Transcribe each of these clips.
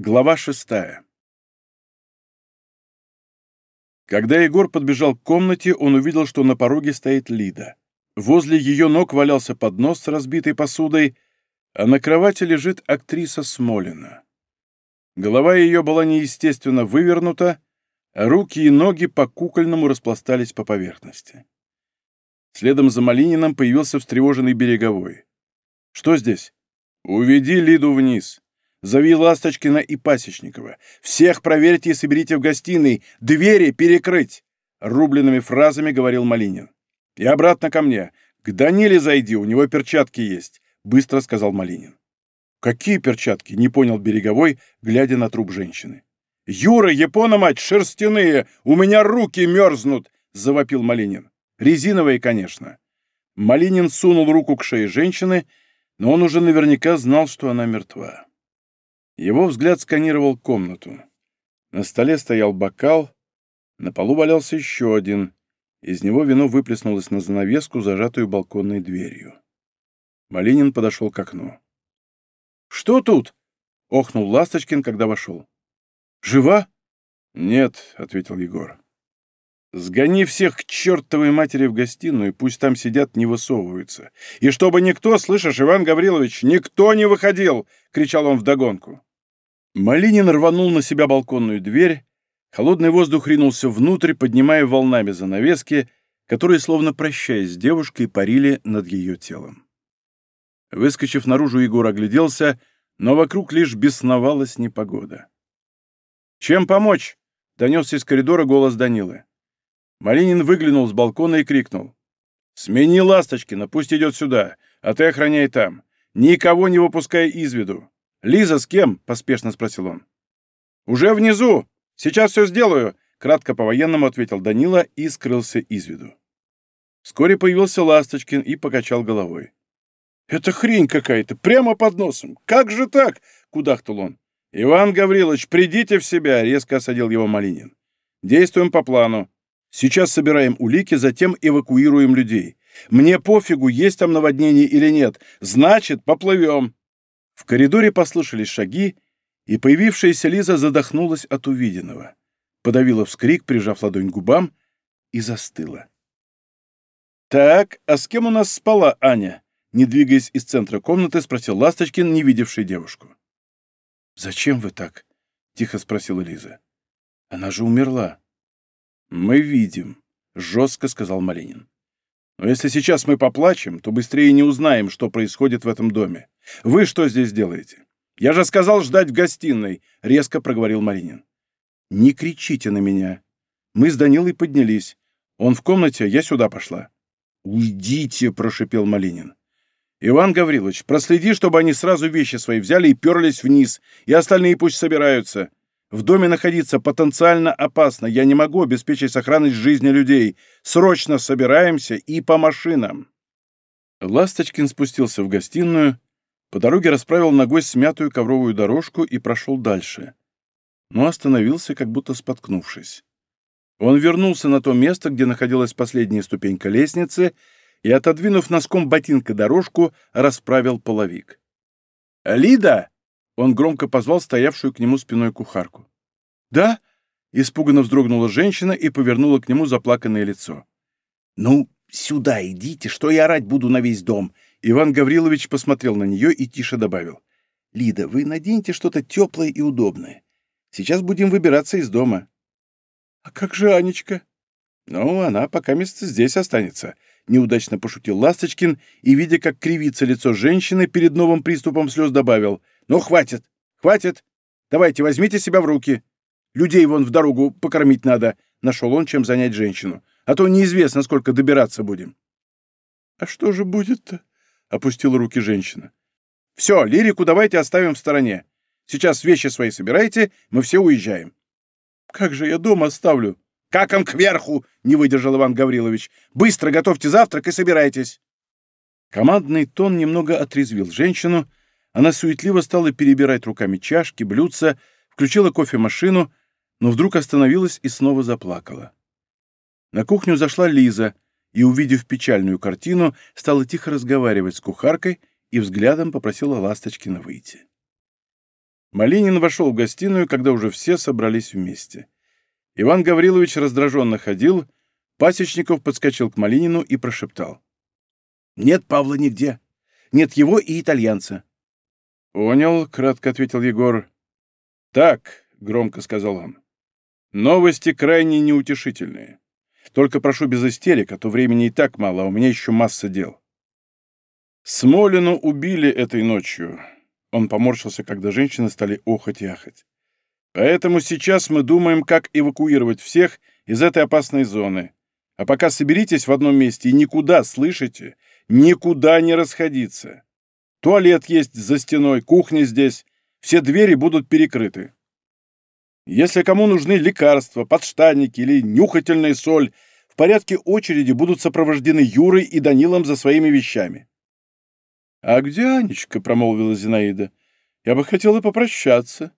Глава шестая. Когда Егор подбежал к комнате, он увидел, что на пороге стоит Лида. Возле ее ног валялся поднос с разбитой посудой, а на кровати лежит актриса Смолина. Голова ее была неестественно вывернута, а руки и ноги по-кукольному распластались по поверхности. Следом за Малининым появился встревоженный береговой. «Что здесь?» «Уведи Лиду вниз», Зови Ласточкина и Пасечникова. Всех проверьте и соберите в гостиной. Двери перекрыть!» Рубленными фразами говорил Малинин. «И обратно ко мне. К Даниле зайди, у него перчатки есть», — быстро сказал Малинин. «Какие перчатки?» — не понял Береговой, глядя на труп женщины. «Юра, Япона, мать, шерстяные! У меня руки мерзнут!» — завопил Малинин. «Резиновые, конечно». Малинин сунул руку к шее женщины, но он уже наверняка знал, что она мертва. Его взгляд сканировал комнату. На столе стоял бокал, на полу валялся еще один. Из него вино выплеснулось на занавеску, зажатую балконной дверью. Малинин подошел к окну. «Что тут?» — охнул Ласточкин, когда вошел. «Жива?» «Нет», — ответил Егор. «Сгони всех к чертовой матери в гостиную, пусть там сидят, не высовываются. И чтобы никто, слышишь, Иван Гаврилович, никто не выходил!» — кричал он вдогонку. Малинин рванул на себя балконную дверь, холодный воздух ринулся внутрь, поднимая волнами занавески, которые, словно прощаясь с девушкой, парили над ее телом. Выскочив наружу, Егор огляделся, но вокруг лишь бесновалась непогода. «Чем помочь?» — донесся из коридора голос Данилы. Малинин выглянул с балкона и крикнул. «Смени Ласточкина, пусть идет сюда, а ты охраняй там. Никого не выпускай из виду. «Лиза с кем?» — поспешно спросил он. «Уже внизу! Сейчас все сделаю!» — кратко по-военному ответил Данила и скрылся из виду. Вскоре появился Ласточкин и покачал головой. «Это хрень какая-то, прямо под носом! Как же так?» — кудахтал он. «Иван Гаврилович, придите в себя!» — резко осадил его Малинин. «Действуем по плану. Сейчас собираем улики, затем эвакуируем людей. Мне пофигу, есть там наводнение или нет. Значит, поплывем!» В коридоре послышались шаги, и появившаяся Лиза задохнулась от увиденного, подавила вскрик, прижав ладонь к губам, и застыла. «Так, а с кем у нас спала Аня?» Не двигаясь из центра комнаты, спросил Ласточкин, не видевший девушку. «Зачем вы так?» — тихо спросила Лиза. «Она же умерла». «Мы видим», — жестко сказал Малинин. «Но если сейчас мы поплачем, то быстрее не узнаем, что происходит в этом доме. Вы что здесь делаете? Я же сказал ждать в гостиной, резко проговорил Маринин. Не кричите на меня. Мы с Данилой поднялись. Он в комнате, я сюда пошла. Уйдите, прошипел Малинин. Иван Гаврилович, проследи, чтобы они сразу вещи свои взяли и перлись вниз, и остальные пусть собираются. В доме находиться потенциально опасно. Я не могу обеспечить сохранность жизни людей. Срочно собираемся и по машинам. Ласточкин спустился в гостиную, по дороге расправил ногой смятую ковровую дорожку и прошел дальше. Но остановился, как будто споткнувшись. Он вернулся на то место, где находилась последняя ступенька лестницы, и, отодвинув носком ботинка дорожку, расправил половик. «Лида!» — он громко позвал стоявшую к нему спиной кухарку. «Да?» — испуганно вздрогнула женщина и повернула к нему заплаканное лицо. «Ну, сюда идите, что я орать буду на весь дом!» Иван Гаврилович посмотрел на нее и тише добавил. «Лида, вы наденьте что-то теплое и удобное. Сейчас будем выбираться из дома». «А как же Анечка?» «Ну, она пока место здесь останется», — неудачно пошутил Ласточкин и, видя, как кривится лицо женщины, перед новым приступом слез добавил. «Ну, хватит! Хватит! Давайте, возьмите себя в руки. Людей вон в дорогу покормить надо», — нашел он, чем занять женщину. «А то неизвестно, сколько добираться будем». «А что же будет-то?» — опустила руки женщина. «Все, лирику давайте оставим в стороне. Сейчас вещи свои собирайте, мы все уезжаем». «Как же я дом оставлю?» «Как он кверху!» — не выдержал Иван Гаврилович. «Быстро готовьте завтрак и собирайтесь!» Командный тон немного отрезвил женщину. Она суетливо стала перебирать руками чашки, блюдца, включила кофемашину, но вдруг остановилась и снова заплакала. На кухню зашла Лиза — и, увидев печальную картину, стала тихо разговаривать с кухаркой и взглядом попросила Ласточкина выйти. Малинин вошел в гостиную, когда уже все собрались вместе. Иван Гаврилович раздраженно ходил, Пасечников подскочил к Малинину и прошептал. «Нет Павла нигде. Нет его и итальянца». «Понял», — кратко ответил Егор. «Так», — громко сказал он, — «новости крайне неутешительные. Только прошу без истерик, а то времени и так мало, а у меня еще масса дел». Смолину убили этой ночью. Он поморщился, когда женщины стали охать и ахать. Поэтому сейчас мы думаем, как эвакуировать всех из этой опасной зоны. А пока соберитесь в одном месте и никуда, слышите? Никуда не расходиться. Туалет есть за стеной, кухня здесь. Все двери будут перекрыты. Если кому нужны лекарства, подштанники или нюхательная соль, в порядке очереди будут сопровождены Юрой и Данилом за своими вещами. «А где Анечка?» — промолвила Зинаида. «Я бы хотела попрощаться».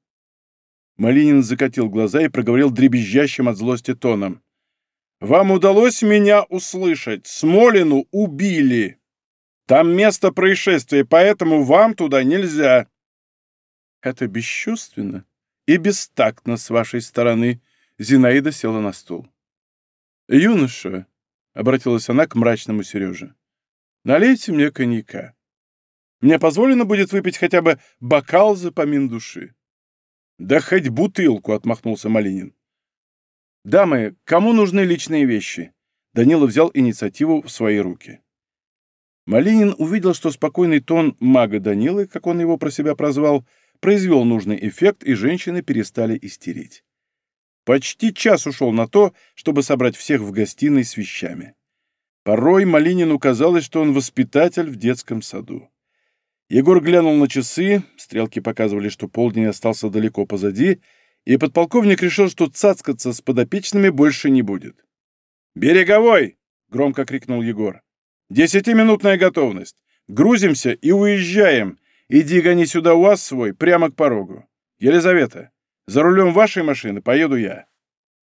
Малинин закатил глаза и проговорил дребезжащим от злости тоном. «Вам удалось меня услышать. Смолину убили. Там место происшествия, поэтому вам туда нельзя». «Это бесчувственно и бестактно с вашей стороны», — Зинаида села на стул. «Юноша», — обратилась она к мрачному Сереже, — «налейте мне коньяка». Мне позволено будет выпить хотя бы бокал за помин души. Да хоть бутылку, отмахнулся Малинин. Дамы, кому нужны личные вещи? Данила взял инициативу в свои руки. Малинин увидел, что спокойный тон мага Данилы, как он его про себя прозвал, произвел нужный эффект, и женщины перестали истерить. Почти час ушел на то, чтобы собрать всех в гостиной с вещами. Порой Малинину казалось, что он воспитатель в детском саду. Егор глянул на часы, стрелки показывали, что полдень остался далеко позади, и подполковник решил, что цацкаться с подопечными больше не будет. «Береговой!» — громко крикнул Егор. «Десятиминутная готовность. Грузимся и уезжаем. Иди гони сюда УАЗ свой, прямо к порогу. Елизавета, за рулем вашей машины поеду я».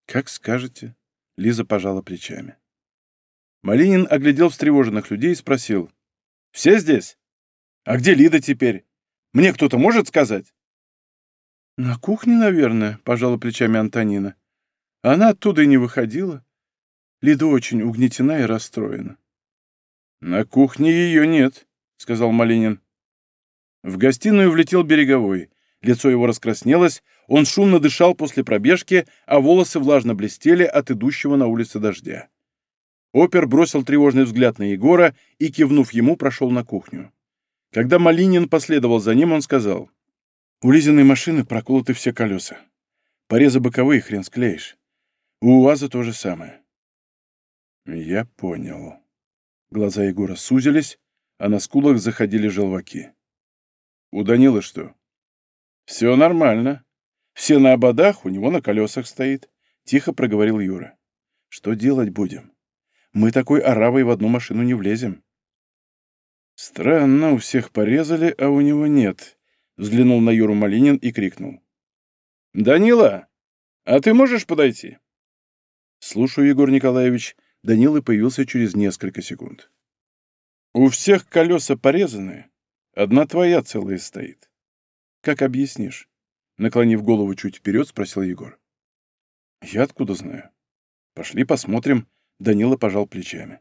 «Как скажете», — Лиза пожала плечами. Малинин оглядел встревоженных людей и спросил. «Все здесь?» А где Лида теперь? Мне кто-то может сказать?» «На кухне, наверное», — пожала плечами Антонина. Она оттуда и не выходила. Лида очень угнетена и расстроена. «На кухне ее нет», — сказал Малинин. В гостиную влетел Береговой. Лицо его раскраснелось, он шумно дышал после пробежки, а волосы влажно блестели от идущего на улице дождя. Опер бросил тревожный взгляд на Егора и, кивнув ему, прошел на кухню. Когда Малинин последовал за ним, он сказал, «У Лизиной машины проколоты все колеса. Порезы боковые хрен склеишь. У УАЗа то же самое». «Я понял». Глаза Егора сузились, а на скулах заходили желваки. «У Данила что?» «Все нормально. Все на ободах, у него на колесах стоит», — тихо проговорил Юра. «Что делать будем? Мы такой оравой в одну машину не влезем». «Странно, у всех порезали, а у него нет», — взглянул на Юру Малинин и крикнул. «Данила, а ты можешь подойти?» «Слушаю, Егор Николаевич». Данила появился через несколько секунд. «У всех колеса порезаны, одна твоя целая стоит. Как объяснишь?» Наклонив голову чуть вперед, спросил Егор. «Я откуда знаю?» «Пошли посмотрим», — Данила пожал плечами.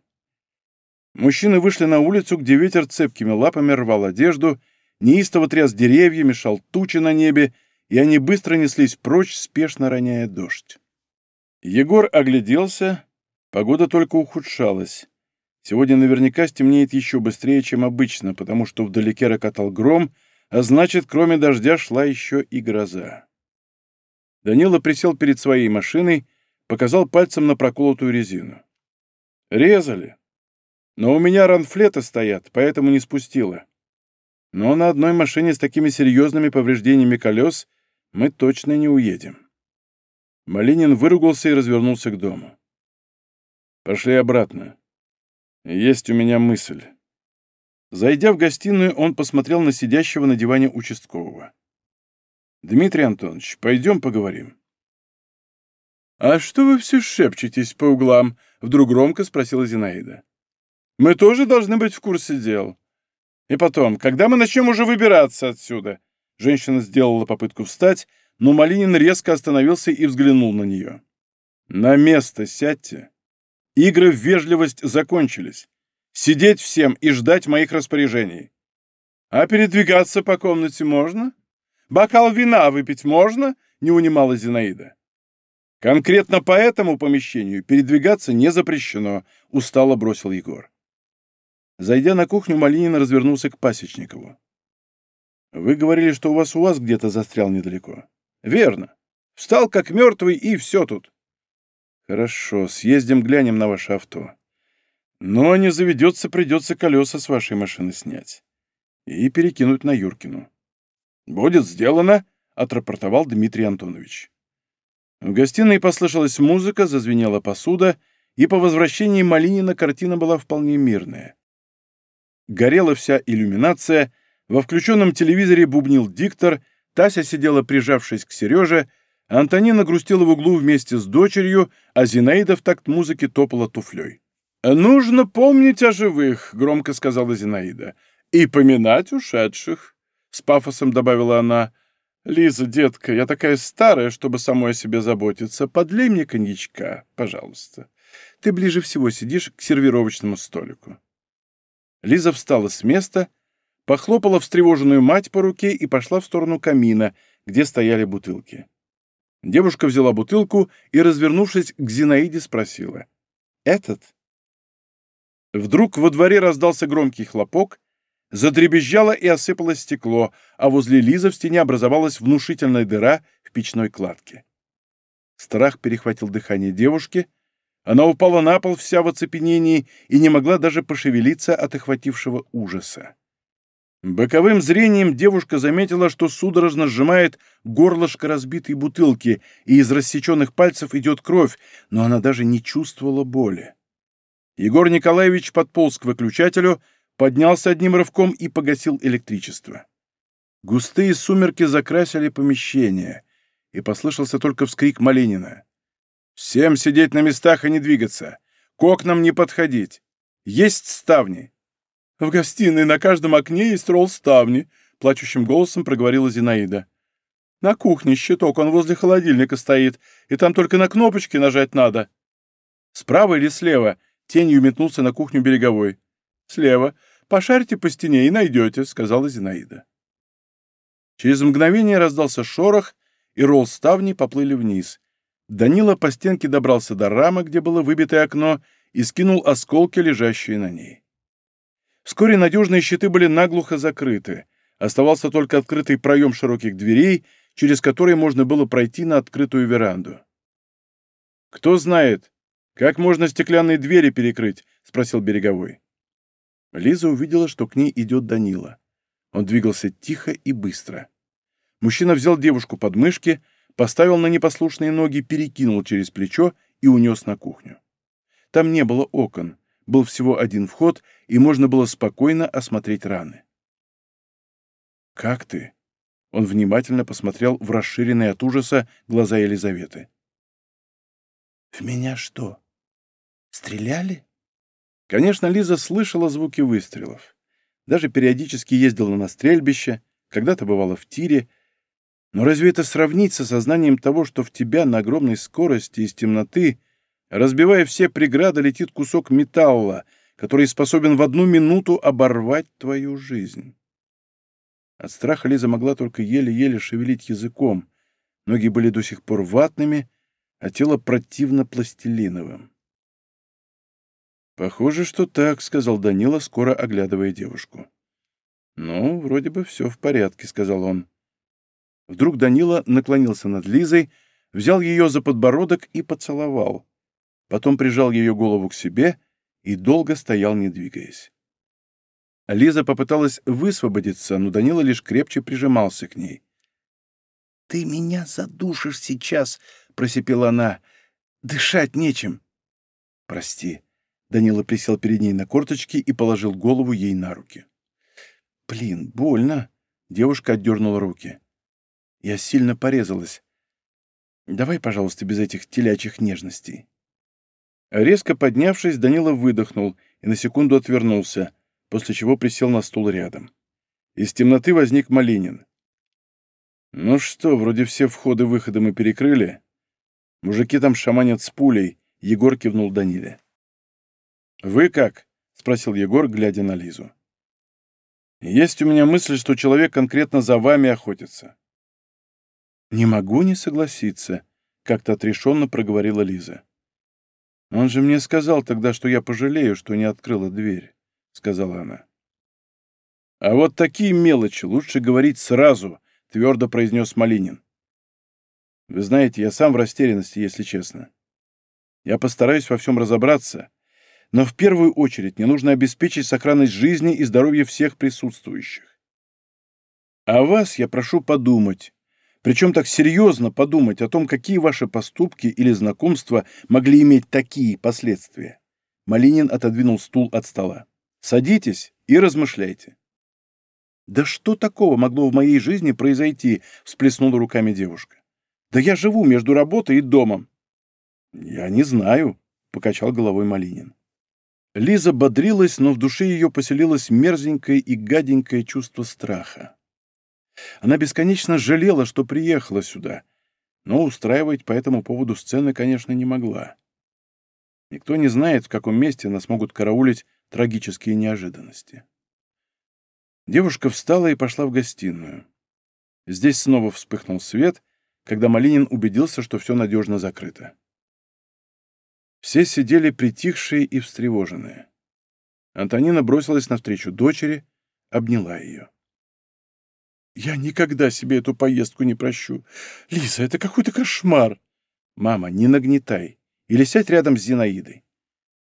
Мужчины вышли на улицу, где ветер цепкими лапами рвал одежду, неистово тряс деревья, мешал тучи на небе, и они быстро неслись прочь, спешно роняя дождь. Егор огляделся, погода только ухудшалась. Сегодня наверняка стемнеет еще быстрее, чем обычно, потому что вдалеке рокотал гром, а значит, кроме дождя шла еще и гроза. Данила присел перед своей машиной, показал пальцем на проколотую резину. «Резали. Но у меня ранфлеты стоят, поэтому не спустила. Но на одной машине с такими серьезными повреждениями колес мы точно не уедем. Малинин выругался и развернулся к дому. Пошли обратно. Есть у меня мысль. Зайдя в гостиную, он посмотрел на сидящего на диване участкового. «Дмитрий Антонович, пойдем поговорим». «А что вы все шепчетесь по углам?» — вдруг громко спросила Зинаида. Мы тоже должны быть в курсе дел. И потом, когда мы начнем уже выбираться отсюда? Женщина сделала попытку встать, но Малинин резко остановился и взглянул на нее. «На место сядьте. Игры в вежливость закончились. Сидеть всем и ждать моих распоряжений. А передвигаться по комнате можно? Бокал вина выпить можно?» — не унимала Зинаида. «Конкретно по этому помещению передвигаться не запрещено», — устало бросил Егор. Зайдя на кухню, Малинин развернулся к Пасечникову. «Вы говорили, что у вас УАЗ где-то застрял недалеко?» «Верно. Встал как мертвый, и все тут». «Хорошо, съездим глянем на ваше авто. Но не заведется, придется колеса с вашей машины снять и перекинуть на Юркину». «Будет сделано», — отрапортовал Дмитрий Антонович. В гостиной послышалась музыка, зазвенела посуда, и по возвращении Малинина картина была вполне мирная. Горела вся иллюминация, во включенном телевизоре бубнил диктор, Тася сидела прижавшись к Сереже, Антонина грустила в углу вместе с дочерью, а Зинаида в такт музыки топала туфлей. «Нужно помнить о живых», — громко сказала Зинаида, — «и поминать ушедших», — с пафосом добавила она, — «Лиза, детка, я такая старая, чтобы самой о себе заботиться. Подлей мне коньячка, пожалуйста. Ты ближе всего сидишь к сервировочному столику». Лиза встала с места, похлопала встревоженную мать по руке и пошла в сторону камина, где стояли бутылки. Девушка взяла бутылку и, развернувшись к Зинаиде, спросила. «Этот?» Вдруг во дворе раздался громкий хлопок, Задребезжало и осыпалось стекло, а возле Лизы в стене образовалась внушительная дыра в печной кладке. Страх перехватил дыхание девушки. Она упала на пол вся в оцепенении и не могла даже пошевелиться от охватившего ужаса. Боковым зрением девушка заметила, что судорожно сжимает горлышко разбитой бутылки, и из рассеченных пальцев идет кровь, но она даже не чувствовала боли. Егор Николаевич подполз к выключателю, поднялся одним рывком и погасил электричество. Густые сумерки закрасили помещение, и послышался только вскрик Малинина. «Всем сидеть на местах и не двигаться! К окнам не подходить! Есть ставни!» «В гостиной на каждом окне есть ролл ставни», — плачущим голосом проговорила Зинаида. «На кухне щиток, он возле холодильника стоит, и там только на кнопочки нажать надо». «Справа или слева?» — тенью метнулся на кухню береговой. «Слева. Пошарьте по стене и найдете», — сказала Зинаида. Через мгновение раздался шорох, и ролл ставни поплыли вниз. Данила по стенке добрался до рамы, где было выбитое окно, и скинул осколки, лежащие на ней. Вскоре надежные щиты были наглухо закрыты. Оставался только открытый проем широких дверей, через который можно было пройти на открытую веранду. «Кто знает, как можно стеклянные двери перекрыть?» — спросил Береговой. Лиза увидела, что к ней идет Данила. Он двигался тихо и быстро. Мужчина взял девушку под мышки, поставил на непослушные ноги, перекинул через плечо и унес на кухню. Там не было окон, был всего один вход, и можно было спокойно осмотреть раны. «Как ты?» Он внимательно посмотрел в расширенные от ужаса глаза Елизаветы. «В меня что, стреляли?» Конечно, Лиза слышала звуки выстрелов. Даже периодически ездила на стрельбище, когда-то бывала в тире. Но разве это сравнить с осознанием того, что в тебя на огромной скорости из темноты, разбивая все преграды, летит кусок металла, который способен в одну минуту оборвать твою жизнь? От страха Лиза могла только еле-еле шевелить языком. Ноги были до сих пор ватными, а тело противно пластилиновым. «Похоже, что так», — сказал Данила, скоро оглядывая девушку. «Ну, вроде бы все в порядке», — сказал он. Вдруг Данила наклонился над Лизой, взял ее за подбородок и поцеловал. Потом прижал ее голову к себе и долго стоял, не двигаясь. Лиза попыталась высвободиться, но Данила лишь крепче прижимался к ней. «Ты меня задушишь сейчас», — просипела она. «Дышать нечем». «Прости», Данила присел перед ней на корточки и положил голову ей на руки. «Блин, больно!» Девушка отдернула руки. «Я сильно порезалась. Давай, пожалуйста, без этих телячьих нежностей». Резко поднявшись, Данила выдохнул и на секунду отвернулся, после чего присел на стул рядом. Из темноты возник Малинин. «Ну что, вроде все входы-выходы мы перекрыли. Мужики там шаманят с пулей», — Егор кивнул Даниле. «Вы как?» — спросил Егор, глядя на Лизу. «Есть у меня мысль, что человек конкретно за вами охотится». «Не могу не согласиться», — как-то отрешенно проговорила Лиза. «Он же мне сказал тогда, что я пожалею, что не открыла дверь», — сказала она. «А вот такие мелочи лучше говорить сразу», — твердо произнес Малинин. «Вы знаете, я сам в растерянности, если честно. Я постараюсь во всем разобраться, но в первую очередь мне нужно обеспечить сохранность жизни и здоровья всех присутствующих. А вас я прошу подумать, причем так серьезно подумать о том, какие ваши поступки или знакомства могли иметь такие последствия. Малинин отодвинул стул от стола. Садитесь и размышляйте. «Да что такого могло в моей жизни произойти?» — всплеснула руками девушка. «Да я живу между работой и домом». «Я не знаю», — покачал головой Малинин. Лиза бодрилась, но в душе ее поселилось мерзенькое и гаденькое чувство страха. Она бесконечно жалела, что приехала сюда, но устраивать по этому поводу сцены, конечно, не могла. Никто не знает, в каком месте нас могут караулить трагические неожиданности. Девушка встала и пошла в гостиную. Здесь снова вспыхнул свет, когда Малинин убедился, что все надежно закрыто. Все сидели притихшие и встревоженные. Антонина бросилась навстречу дочери, обняла ее. «Я никогда себе эту поездку не прощу. Лиза, это какой-то кошмар!» «Мама, не нагнетай. Или сядь рядом с Зинаидой.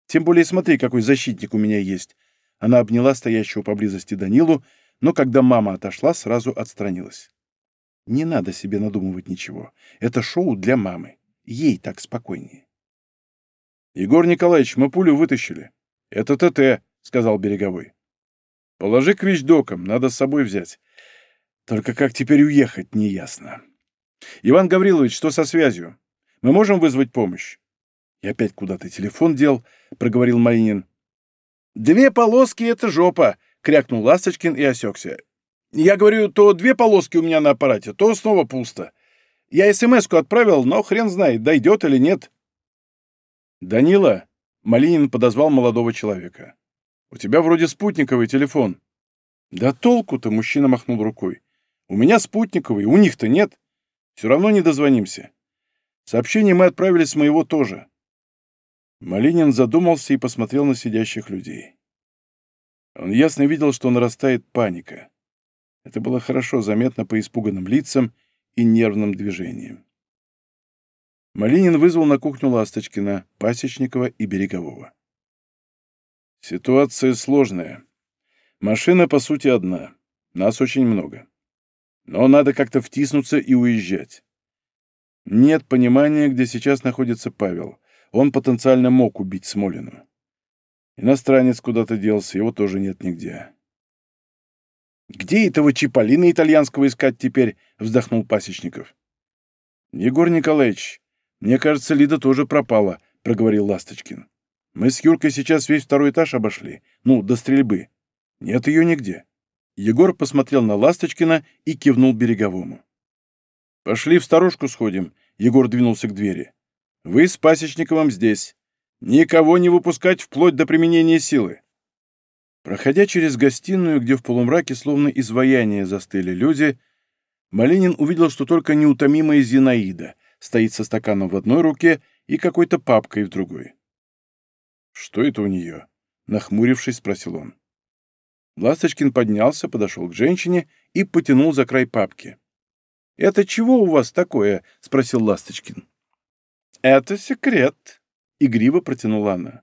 Тем более смотри, какой защитник у меня есть. Она обняла стоящего поблизости Данилу, но когда мама отошла, сразу отстранилась. «Не надо себе надумывать ничего. Это шоу для мамы. Ей так спокойнее». «Егор Николаевич, мы пулю вытащили. Это ТТ», — сказал Береговой. «Положи к вещдокам, надо с собой взять. Только как теперь уехать, неясно. Иван Гаврилович, что со связью? Мы можем вызвать помощь?» «И опять куда-то телефон дел», — проговорил Малинин. «Две полоски — это жопа!» — крякнул Ласточкин и осекся. «Я говорю, то две полоски у меня на аппарате, то снова пусто. Я СМС-ку отправил, но хрен знает, дойдет или нет». «Данила», — Малинин подозвал молодого человека, — «у тебя вроде спутниковый телефон». «Да толку-то», — мужчина махнул рукой. «У меня спутниковый, у них-то нет. Все равно не дозвонимся. Сообщение мы отправили с моего тоже. Малинин задумался и посмотрел на сидящих людей. Он ясно видел, что нарастает паника. Это было хорошо заметно по испуганным лицам и нервным движениям. Малинин вызвал на кухню Ласточкина, Пасечникова и Берегового. Ситуация сложная. Машина, по сути, одна. Нас очень много. Но надо как-то втиснуться и уезжать. Нет понимания, где сейчас находится Павел он потенциально мог убить Смолину. Иностранец куда-то делся, его тоже нет нигде. «Где этого Чиполлина итальянского искать теперь?» — вздохнул Пасечников. «Егор Николаевич, мне кажется, Лида тоже пропала», — проговорил Ласточкин. «Мы с Юркой сейчас весь второй этаж обошли. Ну, до стрельбы. Нет ее нигде». Егор посмотрел на Ласточкина и кивнул Береговому. «Пошли в сторожку сходим», — Егор двинулся к двери. Вы с Пасечниковым здесь. Никого не выпускать вплоть до применения силы. Проходя через гостиную, где в полумраке словно изваяние застыли люди, Малинин увидел, что только неутомимая Зинаида стоит со стаканом в одной руке и какой-то папкой в другой. «Что это у нее?» — нахмурившись, спросил он. Ласточкин поднялся, подошел к женщине и потянул за край папки. «Это чего у вас такое?» — спросил Ласточкин. «Это секрет», — игриво протянула она.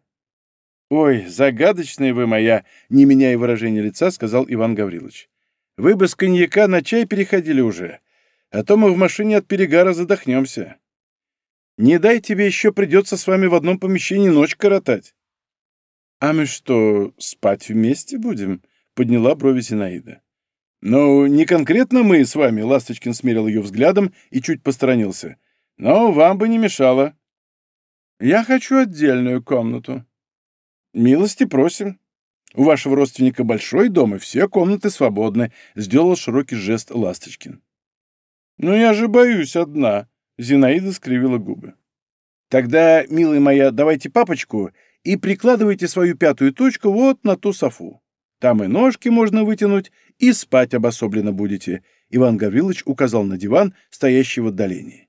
«Ой, загадочная вы моя!» — не меняя выражения лица, сказал Иван Гаврилович. «Вы бы с коньяка на чай переходили уже, а то мы в машине от перегара задохнемся. Не дай тебе еще придется с вами в одном помещении ночь коротать». «А мы что, спать вместе будем?» — подняла брови Зинаида. «Ну, не конкретно мы с вами», — Ласточкин смерил ее взглядом и чуть посторонился. Но вам бы не мешало. Я хочу отдельную комнату. Милости просим. У вашего родственника большой дом, и все комнаты свободны, — сделал широкий жест Ласточкин. «Ну я же боюсь одна», — Зинаида скривила губы. «Тогда, милая моя, давайте папочку и прикладывайте свою пятую точку вот на ту софу. Там и ножки можно вытянуть, и спать обособленно будете», — Иван Гаврилович указал на диван, стоящий в отдалении.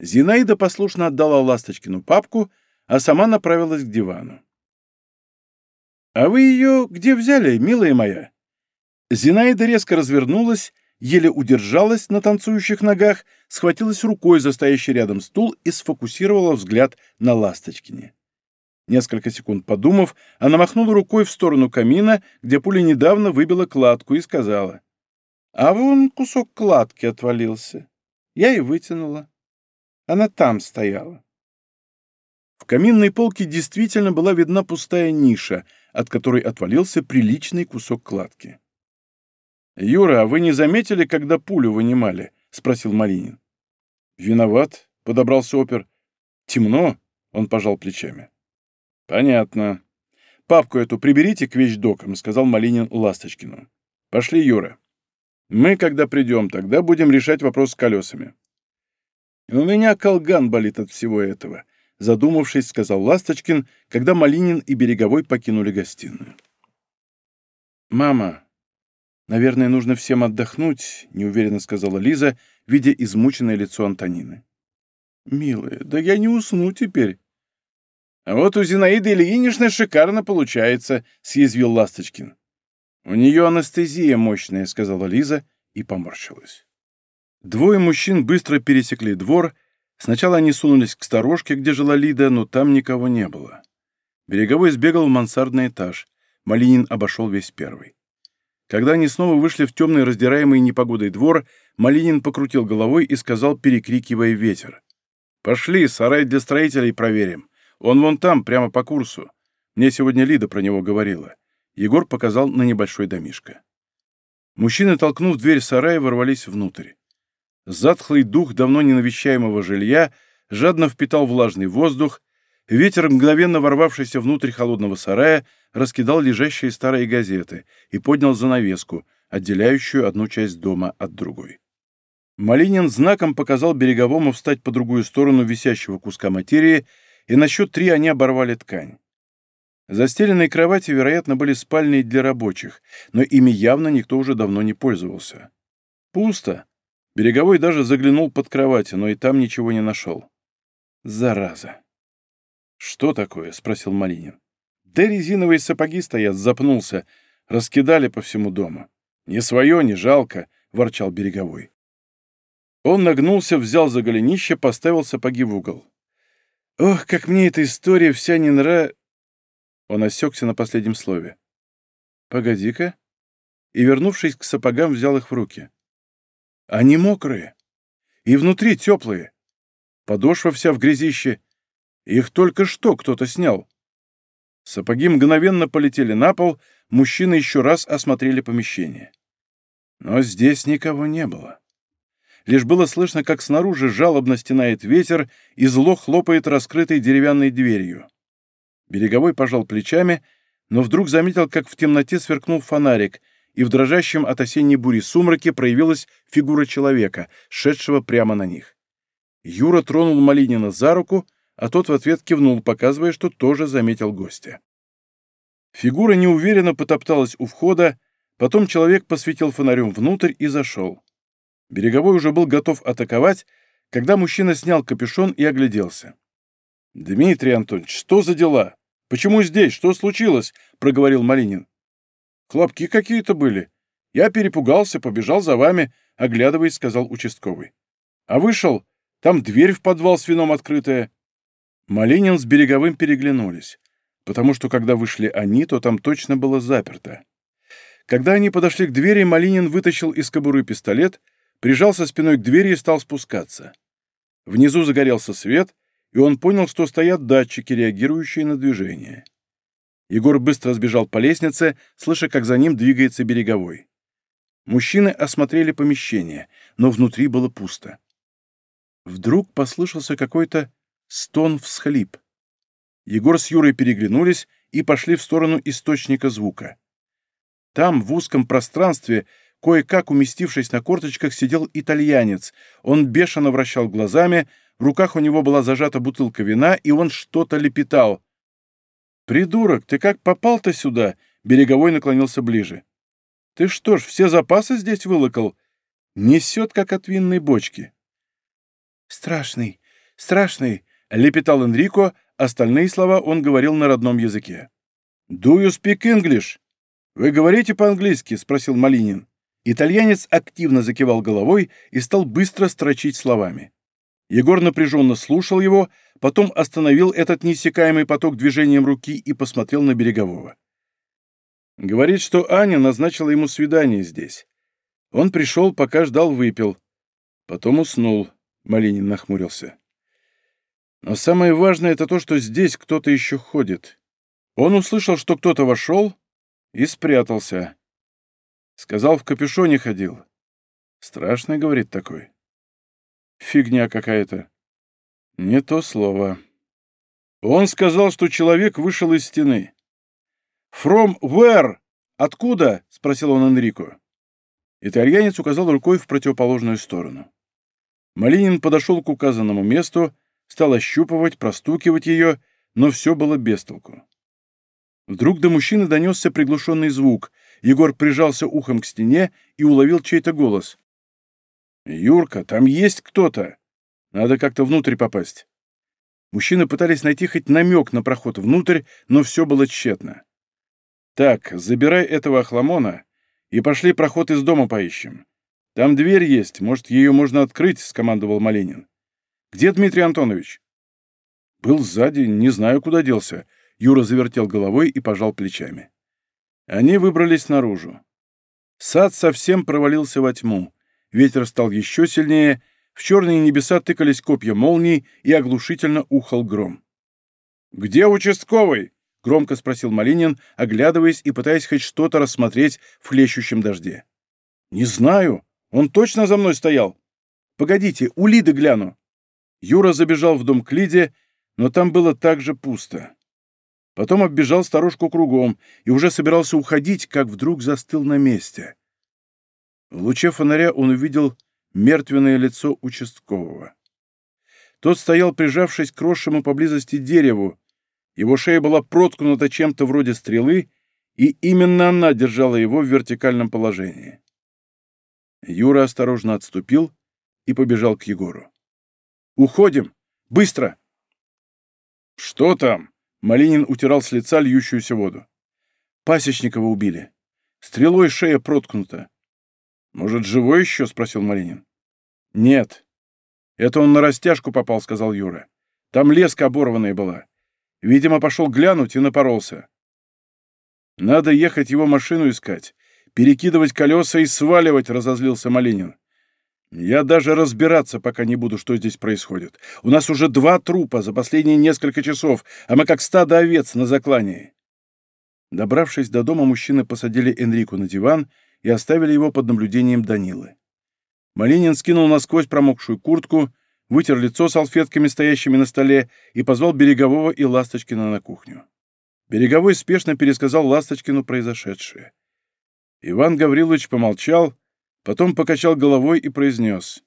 Зинаида послушно отдала Ласточкину папку, а сама направилась к дивану. «А вы ее где взяли, милая моя?» Зинаида резко развернулась, еле удержалась на танцующих ногах, схватилась рукой за стоящий рядом стул и сфокусировала взгляд на Ласточкине. Несколько секунд подумав, она махнула рукой в сторону камина, где пуля недавно выбила кладку, и сказала. «А вон кусок кладки отвалился. Я и вытянула. Она там стояла». В каминной полке действительно была видна пустая ниша, от которой отвалился приличный кусок кладки. «Юра, а вы не заметили, когда пулю вынимали?» — спросил Маринин. «Виноват», — подобрался опер. «Темно», — он пожал плечами. «Понятно. Папку эту приберите к вещдокам», — сказал Малинин Ласточкину. «Пошли, Юра. Мы, когда придем, тогда будем решать вопрос с колесами». «У меня колган болит от всего этого», — задумавшись, сказал Ласточкин, когда Малинин и Береговой покинули гостиную. «Мама, наверное, нужно всем отдохнуть», — неуверенно сказала Лиза, видя измученное лицо Антонины. «Милая, да я не усну теперь», «А вот у Зинаиды Ильиничны шикарно получается», — съязвил Ласточкин. «У нее анестезия мощная», — сказала Лиза и поморщилась. Двое мужчин быстро пересекли двор. Сначала они сунулись к сторожке, где жила Лида, но там никого не было. Береговой сбегал в мансардный этаж. Малинин обошел весь первый. Когда они снова вышли в темный, раздираемый непогодой двор, Малинин покрутил головой и сказал, перекрикивая ветер. «Пошли, сарай для строителей проверим. Он вон там, прямо по курсу. Мне сегодня Лида про него говорила. Егор показал на небольшой домишко. Мужчины, толкнув дверь сарая, ворвались внутрь. Затхлый дух давно ненавещаемого жилья жадно впитал влажный воздух, ветер, мгновенно ворвавшийся внутрь холодного сарая, раскидал лежащие старые газеты и поднял занавеску, отделяющую одну часть дома от другой. Малинин знаком показал Береговому встать по другую сторону висящего куска материи и на счет три они оборвали ткань. Застеленные кровати, вероятно, были спальные для рабочих, но ими явно никто уже давно не пользовался. Пусто. Береговой даже заглянул под кровать, но и там ничего не нашел. Зараза. «Что такое?» — спросил Маринин. «Да резиновые сапоги стоят, запнулся. Раскидали по всему дому. Не свое, не жалко», — ворчал Береговой. Он нагнулся, взял за голенище, поставил сапоги в угол. Ох, как мне эта история вся не нра...» Он осекся на последнем слове. «Погоди-ка». И, вернувшись к сапогам, взял их в руки. «Они мокрые. И внутри теплые. Подошва вся в грязище. Их только что кто-то снял». Сапоги мгновенно полетели на пол, мужчины еще раз осмотрели помещение. Но здесь никого не было лишь было слышно, как снаружи жалобно стенает ветер и зло хлопает раскрытой деревянной дверью. Береговой пожал плечами, но вдруг заметил, как в темноте сверкнул фонарик, и в дрожащем от осенней бури сумраке проявилась фигура человека, шедшего прямо на них. Юра тронул Малинина за руку, а тот в ответ кивнул, показывая, что тоже заметил гостя. Фигура неуверенно потопталась у входа, потом человек посветил фонарем внутрь и зашел. Береговой уже был готов атаковать, когда мужчина снял капюшон и огляделся. «Дмитрий Анатольевич, что за дела? Почему здесь? Что случилось?» — проговорил Малинин. «Хлопки какие-то были. Я перепугался, побежал за вами», — оглядываясь, сказал участковый. «А вышел, там дверь в подвал с вином открытая». Малинин с Береговым переглянулись, потому что когда вышли они, то там точно было заперто. Когда они подошли к двери, Малинин вытащил из кобуры пистолет — прижался спиной к двери и стал спускаться. Внизу загорелся свет, и он понял, что стоят датчики, реагирующие на движение. Егор быстро сбежал по лестнице, слыша, как за ним двигается береговой. Мужчины осмотрели помещение, но внутри было пусто. Вдруг послышался какой-то стон-всхлип. Егор с Юрой переглянулись и пошли в сторону источника звука. Там, в узком пространстве, кое-как уместившись на корточках, сидел итальянец. Он бешено вращал глазами, в руках у него была зажата бутылка вина, и он что-то лепетал. «Придурок, ты как попал-то сюда?» Береговой наклонился ближе. «Ты что ж, все запасы здесь вылокал? Несет, как от винной бочки». «Страшный, страшный», — лепетал Энрико, остальные слова он говорил на родном языке. «Do you speak English?» «Вы говорите по-английски?» — спросил Малинин. Итальянец активно закивал головой и стал быстро строчить словами. Егор напряженно слушал его, потом остановил этот неиссякаемый поток движением руки и посмотрел на Берегового. Говорит, что Аня назначила ему свидание здесь. Он пришел, пока ждал, выпил. Потом уснул, Малинин нахмурился. Но самое важное — это то, что здесь кто-то еще ходит. Он услышал, что кто-то вошел и спрятался. Сказал, в капюшоне ходил. Страшный, говорит, такой. Фигня какая-то. Не то слово. Он сказал, что человек вышел из стены. «From where? Откуда?» — спросил он Энрико. Итальянец указал рукой в противоположную сторону. Малинин подошел к указанному месту, стал ощупывать, простукивать ее, но все было без толку. Вдруг до мужчины донесся приглушенный звук. Егор прижался ухом к стене и уловил чей-то голос. «Юрка, там есть кто-то. Надо как-то внутрь попасть». Мужчины пытались найти хоть намек на проход внутрь, но все было тщетно. «Так, забирай этого охламона и пошли проход из дома поищем. Там дверь есть, может, ее можно открыть», — скомандовал Малинин. «Где Дмитрий Антонович?» «Был сзади, не знаю, куда делся». Юра завертел головой и пожал плечами. Они выбрались наружу. Сад совсем провалился во тьму. Ветер стал еще сильнее, в черные небеса тыкались копья молний и оглушительно ухал гром. «Где участковый?» — громко спросил Малинин, оглядываясь и пытаясь хоть что-то рассмотреть в хлещущем дожде. «Не знаю. Он точно за мной стоял. Погодите, у Лиды гляну». Юра забежал в дом к Лиде, но там было так же пусто. Потом оббежал старушку кругом и уже собирался уходить, как вдруг застыл на месте. В луче фонаря он увидел мертвенное лицо участкового. Тот стоял, прижавшись к росшему поблизости дереву. Его шея была проткнута чем-то вроде стрелы, и именно она держала его в вертикальном положении. Юра осторожно отступил и побежал к Егору. «Уходим! Быстро!» «Что там?» — Малинин утирал с лица льющуюся воду. «Пасечникова убили. Стрелой шея проткнута. «Может, живой еще?» — спросил Малинин. «Нет. Это он на растяжку попал», — сказал Юра. «Там леска оборванная была. Видимо, пошел глянуть и напоролся. Надо ехать его машину искать, перекидывать колеса и сваливать», — разозлился Малинин. «Я даже разбираться пока не буду, что здесь происходит. У нас уже два трупа за последние несколько часов, а мы как стадо овец на заклании». Добравшись до дома, мужчины посадили Энрику на диван — и оставили его под наблюдением Данилы. Малинин скинул насквозь промокшую куртку, вытер лицо салфетками, стоящими на столе, и позвал Берегового и Ласточкина на кухню. Береговой спешно пересказал Ласточкину произошедшее. Иван Гаврилович помолчал, потом покачал головой и произнес.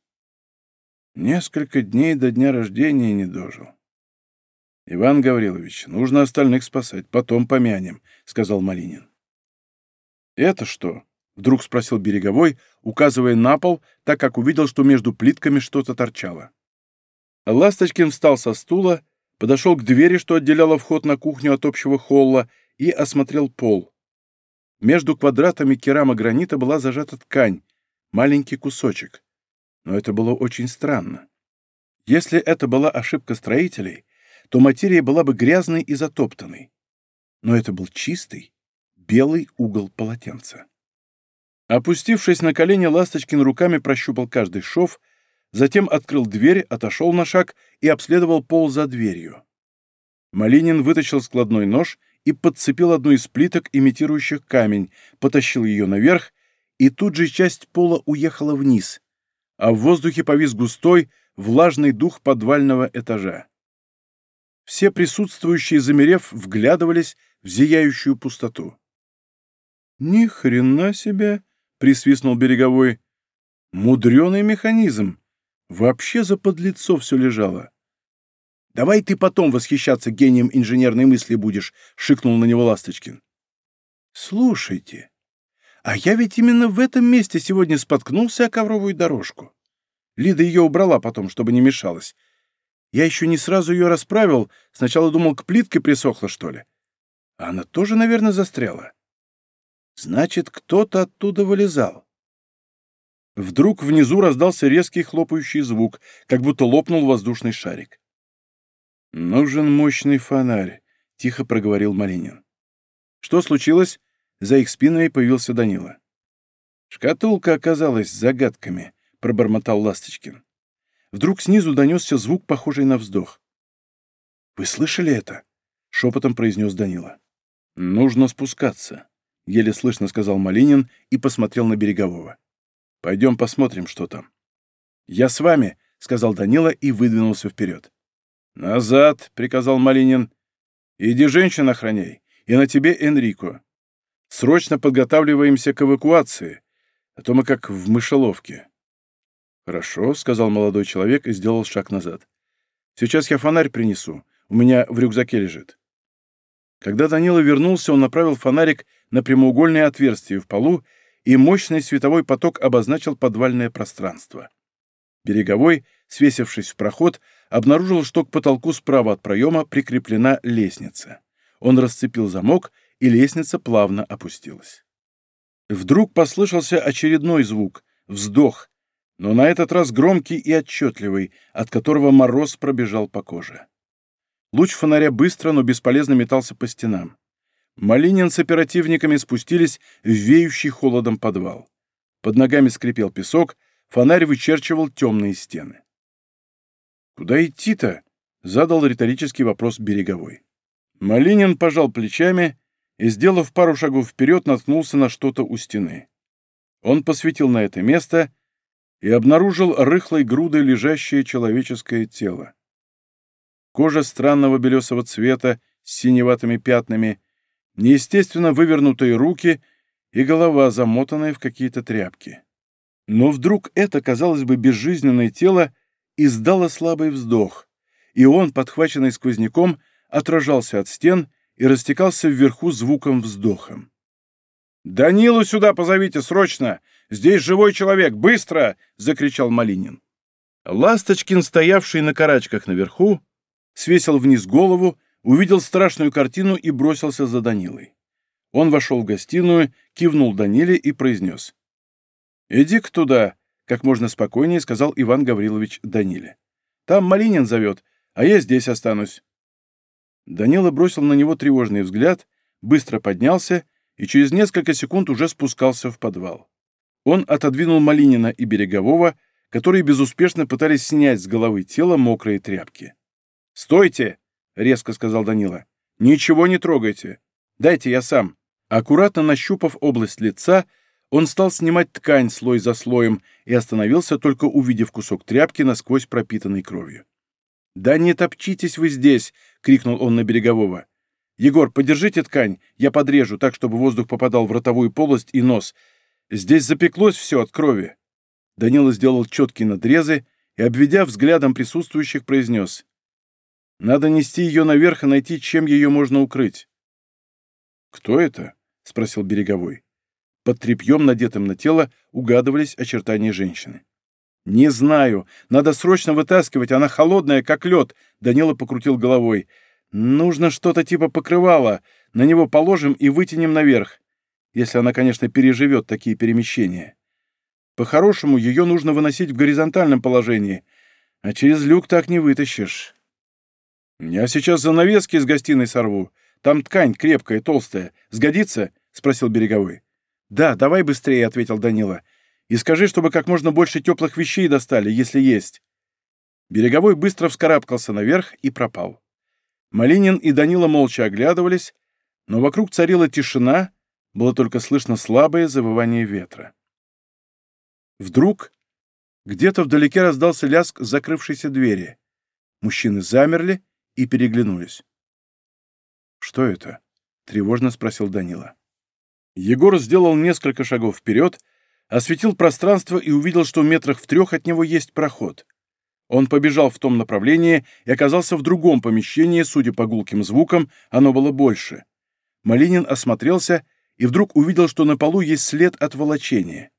«Несколько дней до дня рождения не дожил». «Иван Гаврилович, нужно остальных спасать, потом помянем», — сказал Малинин. «Это что?» Вдруг спросил Береговой, указывая на пол, так как увидел, что между плитками что-то торчало. Ласточкин встал со стула, подошел к двери, что отделяла вход на кухню от общего холла, и осмотрел пол. Между квадратами керамогранита была зажата ткань, маленький кусочек. Но это было очень странно. Если это была ошибка строителей, то материя была бы грязной и затоптанной. Но это был чистый, белый угол полотенца. Опустившись на колени, Ласточкин руками прощупал каждый шов, затем открыл дверь, отошел на шаг и обследовал пол за дверью. Малинин вытащил складной нож и подцепил одну из плиток, имитирующих камень, потащил ее наверх, и тут же часть пола уехала вниз, а в воздухе повис густой, влажный дух подвального этажа. Все присутствующие, замерев, вглядывались в зияющую пустоту. «Ни хрена себе!» — присвистнул Береговой. «Мудреный механизм. Вообще за подлецо все лежало». «Давай ты потом восхищаться гением инженерной мысли будешь», — шикнул на него Ласточкин. «Слушайте, а я ведь именно в этом месте сегодня споткнулся о ковровую дорожку. Лида ее убрала потом, чтобы не мешалась. Я еще не сразу ее расправил, сначала думал, к плитке присохла, что ли. А она тоже, наверное, застряла. Значит, кто-то оттуда вылезал. Вдруг внизу раздался резкий хлопающий звук, как будто лопнул воздушный шарик. «Нужен мощный фонарь», — тихо проговорил Малинин. «Что случилось?» За их спинами появился Данила. «Шкатулка оказалась загадками», — пробормотал Ласточкин. Вдруг снизу донесся звук, похожий на вздох. «Вы слышали это?» — шепотом произнес Данила. «Нужно спускаться», — еле слышно сказал Малинин и посмотрел на Берегового. «Пойдем посмотрим, что там». «Я с вами», — сказал Данила и выдвинулся вперед. «Назад», — приказал Малинин. «Иди женщин охраняй, и на тебе Энрико. Срочно подготавливаемся к эвакуации, а то мы как в мышеловке». «Хорошо», — сказал молодой человек и сделал шаг назад. «Сейчас я фонарь принесу. У меня в рюкзаке лежит». Когда Данила вернулся, он направил фонарик на прямоугольное отверстие в полу, и мощный световой поток обозначил подвальное пространство. Береговой, свесившись в проход, обнаружил, что к потолку справа от проема прикреплена лестница. Он расцепил замок, и лестница плавно опустилась. Вдруг послышался очередной звук — вздох, но на этот раз громкий и отчетливый, от которого мороз пробежал по коже. Луч фонаря быстро, но бесполезно метался по стенам. Малинин с оперативниками спустились в веющий холодом подвал. Под ногами скрипел песок, фонарь вычерчивал темные стены. «Куда идти-то?» — задал риторический вопрос Береговой. Малинин пожал плечами и, сделав пару шагов вперед, наткнулся на что-то у стены. Он посветил на это место и обнаружил рыхлой грудой лежащее человеческое тело. Кожа странного белесого цвета с синеватыми пятнами, неестественно вывернутые руки и голова, замотанная в какие-то тряпки. Но вдруг это, казалось бы, безжизненное тело издало слабый вздох, и он, подхваченный сквозняком, отражался от стен и растекался вверху звуком вздохом. «Данилу сюда позовите, срочно! Здесь живой человек! Быстро!» — закричал Малинин. Ласточкин, стоявший на карачках наверху, свесил вниз голову, увидел страшную картину и бросился за Данилой. Он вошел в гостиную, кивнул Даниле и произнес. «Иди-ка туда», — как можно спокойнее сказал Иван Гаврилович Даниле. «Там Малинин зовет, а я здесь останусь». Данила бросил на него тревожный взгляд, быстро поднялся и через несколько секунд уже спускался в подвал. Он отодвинул Малинина и Берегового, которые безуспешно пытались снять с головы тела мокрые тряпки. «Стойте!» — резко сказал Данила. «Ничего не трогайте. Дайте я сам». Аккуратно нащупав область лица, он стал снимать ткань слой за слоем и остановился, только увидев кусок тряпки, насквозь пропитанной кровью. «Да не топчитесь вы здесь!» — крикнул он на Берегового. «Егор, подержите ткань, я подрежу так, чтобы воздух попадал в ротовую полость и нос. Здесь запеклось все от крови. Данила сделал четкие надрезы и, обведя взглядом присутствующих, произнес. «Надо нести ее наверх и найти, чем ее можно укрыть». «Кто это?» — спросил Береговой. Под тряпьем, надетым на тело, угадывались очертания женщины. «Не знаю. Надо срочно вытаскивать. Она холодная, как лед», — Данила покрутил головой. «Нужно что-то типа покрывала. На него положим и вытянем наверх если она, конечно, переживет такие перемещения. По-хорошему, ее нужно выносить в горизонтальном положении, а через люк так не вытащишь. «Я сейчас занавески из гостиной сорву. Там ткань крепкая, толстая. Сгодится?» — спросил Береговой. «Да, давай быстрее», — ответил Данила. «И скажи, чтобы как можно больше теплых вещей достали, если есть». Береговой быстро вскарабкался наверх и пропал. Малинин и Данила молча оглядывались, но вокруг царила тишина, было только слышно слабое завывание ветра. Вдруг где-то вдалеке раздался лязг закрывшейся двери. Мужчины замерли и переглянулись. «Что это?» — тревожно спросил Данила. Егор сделал несколько шагов вперед, осветил пространство и увидел, что метрах в трех от него есть проход. Он побежал в том направлении и оказался в другом помещении, судя по гулким звукам, оно было больше. Малинин осмотрелся и вдруг увидел, что на полу есть след от волочения.